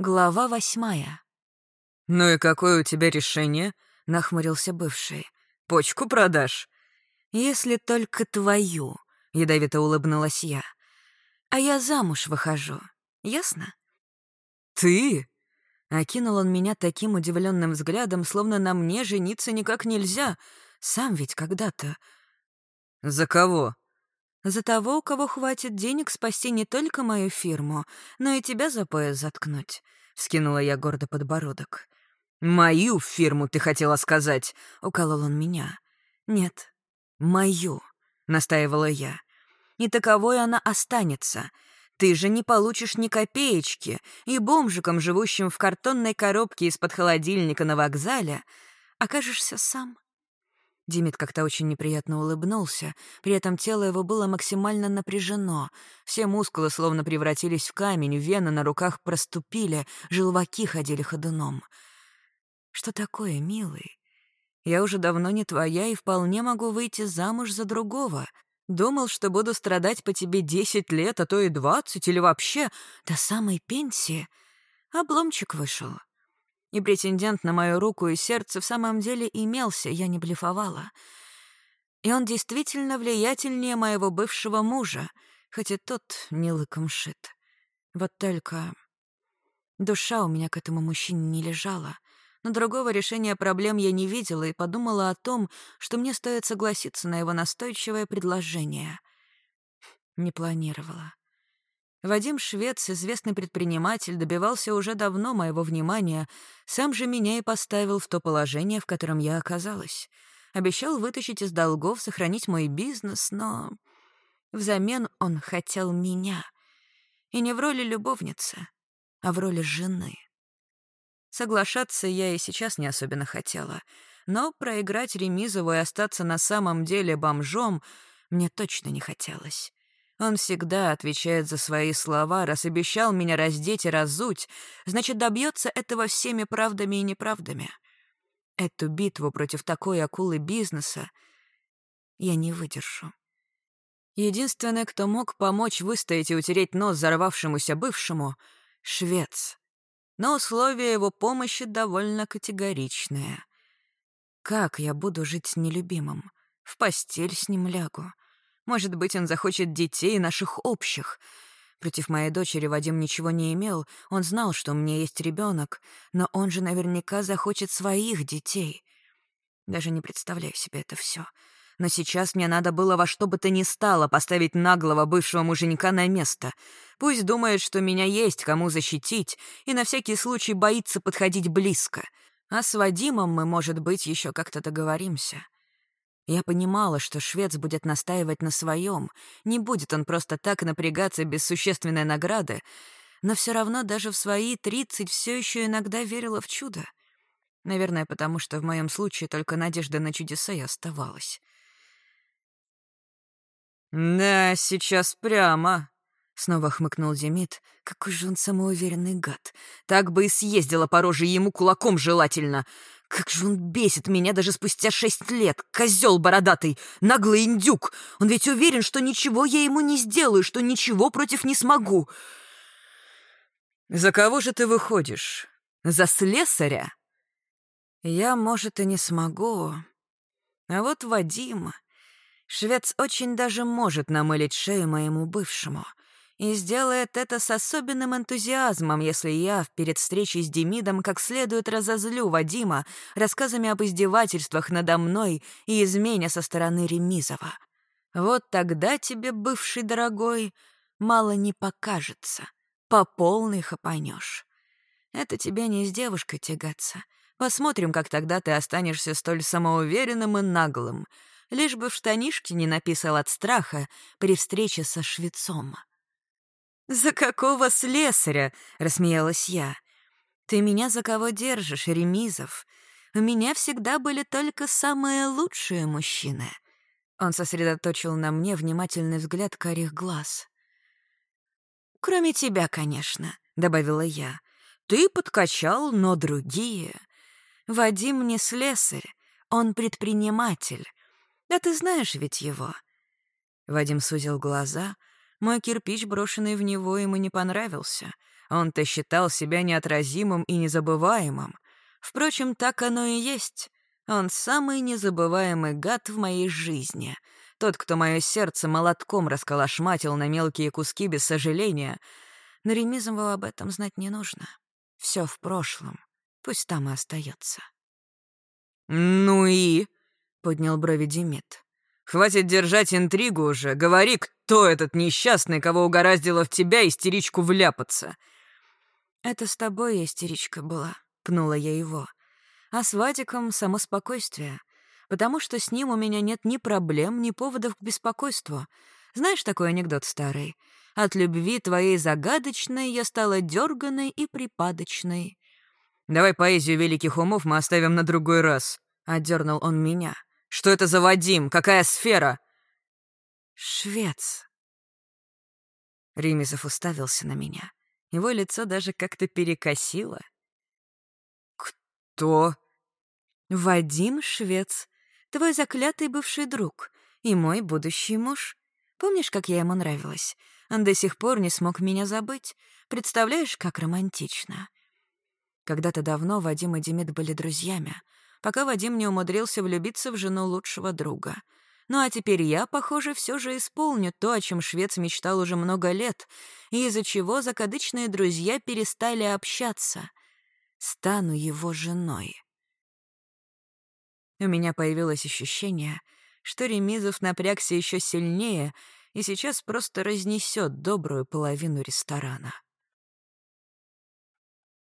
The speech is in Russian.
Глава восьмая. «Ну и какое у тебя решение?» — нахмурился бывший. «Почку продашь?» «Если только твою», — ядовито улыбнулась я. «А я замуж выхожу, ясно?» «Ты?» — окинул он меня таким удивленным взглядом, словно на мне жениться никак нельзя. Сам ведь когда-то. «За кого?» За того, у кого хватит денег спасти не только мою фирму, но и тебя за пояс заткнуть», — скинула я гордо подбородок. «Мою фирму, ты хотела сказать», — уколол он меня. «Нет, мою», — настаивала я. «И таковой она останется. Ты же не получишь ни копеечки, и бомжиком, живущим в картонной коробке из-под холодильника на вокзале, окажешься сам». Димит как-то очень неприятно улыбнулся, при этом тело его было максимально напряжено. Все мускулы словно превратились в камень, вены на руках проступили, желваки ходили ходуном. «Что такое, милый? Я уже давно не твоя и вполне могу выйти замуж за другого. Думал, что буду страдать по тебе десять лет, а то и двадцать, или вообще до самой пенсии. Обломчик вышел. И претендент на мою руку и сердце в самом деле имелся, я не блефовала. И он действительно влиятельнее моего бывшего мужа, хоть и тот не лыком шит. Вот только душа у меня к этому мужчине не лежала. Но другого решения проблем я не видела и подумала о том, что мне стоит согласиться на его настойчивое предложение. Не планировала. Вадим Швец, известный предприниматель, добивался уже давно моего внимания, сам же меня и поставил в то положение, в котором я оказалась. Обещал вытащить из долгов, сохранить мой бизнес, но... Взамен он хотел меня. И не в роли любовницы, а в роли жены. Соглашаться я и сейчас не особенно хотела, но проиграть Ремизову и остаться на самом деле бомжом мне точно не хотелось. Он всегда отвечает за свои слова, раз обещал меня раздеть и разуть, значит, добьется этого всеми правдами и неправдами. Эту битву против такой акулы бизнеса я не выдержу. Единственный, кто мог помочь выстоять и утереть нос взорвавшемуся бывшему — швец. Но условия его помощи довольно категоричные. Как я буду жить с нелюбимым? В постель с ним лягу. Может быть, он захочет детей наших общих. Против моей дочери Вадим ничего не имел, он знал, что у меня есть ребенок, но он же наверняка захочет своих детей. Даже не представляю себе это все. Но сейчас мне надо было во что бы то ни стало поставить наглого бывшего муженька на место. Пусть думает, что меня есть кому защитить, и на всякий случай боится подходить близко. А с Вадимом мы, может быть, еще как-то договоримся. Я понимала, что швец будет настаивать на своем, не будет он просто так напрягаться без существенной награды, но все равно даже в свои тридцать все еще иногда верила в чудо. Наверное, потому что в моем случае только надежда на чудеса и оставалась. «Да, сейчас прямо», — снова хмыкнул Демид. «Какой же он самоуверенный гад! Так бы и съездила по роже ему кулаком желательно! Как же он бесит меня даже спустя шесть лет! Козел бородатый! Наглый индюк! Он ведь уверен, что ничего я ему не сделаю, что ничего против не смогу!» «За кого же ты выходишь? За слесаря?» «Я, может, и не смогу. А вот Вадим...» Швец очень даже может намылить шею моему бывшему — и сделает это с особенным энтузиазмом, если я перед встречей с Демидом как следует разозлю Вадима рассказами об издевательствах надо мной и измене со стороны Ремизова. Вот тогда тебе, бывший дорогой, мало не покажется, по полной хапанешь. Это тебе не с девушкой тягаться. Посмотрим, как тогда ты останешься столь самоуверенным и наглым, лишь бы в штанишке не написал от страха при встрече со швецом. «За какого слесаря?» — рассмеялась я. «Ты меня за кого держишь, Ремизов? У меня всегда были только самые лучшие мужчины». Он сосредоточил на мне внимательный взгляд карих глаз. «Кроме тебя, конечно», — добавила я. «Ты подкачал, но другие. Вадим не слесарь, он предприниматель. Да ты знаешь ведь его». Вадим сузил глаза — Мой кирпич, брошенный в него, ему не понравился. Он-то считал себя неотразимым и незабываемым. Впрочем, так оно и есть. Он самый незабываемый гад в моей жизни. Тот, кто мое сердце молотком расколошматил на мелкие куски без сожаления. Но Ремизову об этом знать не нужно. Все в прошлом. Пусть там и остается. «Ну и?» — поднял брови Демид. «Хватит держать интригу уже. Говори, кто этот несчастный, кого угораздило в тебя истеричку вляпаться?» «Это с тобой истеричка была», — пнула я его. «А с Вадиком — само спокойствие, потому что с ним у меня нет ни проблем, ни поводов к беспокойству. Знаешь такой анекдот старый? От любви твоей загадочной я стала дерганой и припадочной». «Давай поэзию великих умов мы оставим на другой раз», — отдернул он меня. «Что это за Вадим? Какая сфера?» «Швец». Римезов уставился на меня. Его лицо даже как-то перекосило. «Кто?» «Вадим Швец, твой заклятый бывший друг и мой будущий муж. Помнишь, как я ему нравилась? Он до сих пор не смог меня забыть. Представляешь, как романтично?» Когда-то давно Вадим и Демид были друзьями, пока Вадим не умудрился влюбиться в жену лучшего друга. Ну а теперь я, похоже, все же исполню то, о чем швец мечтал уже много лет, и из-за чего закадычные друзья перестали общаться. Стану его женой. У меня появилось ощущение, что Ремизов напрягся еще сильнее и сейчас просто разнесет добрую половину ресторана.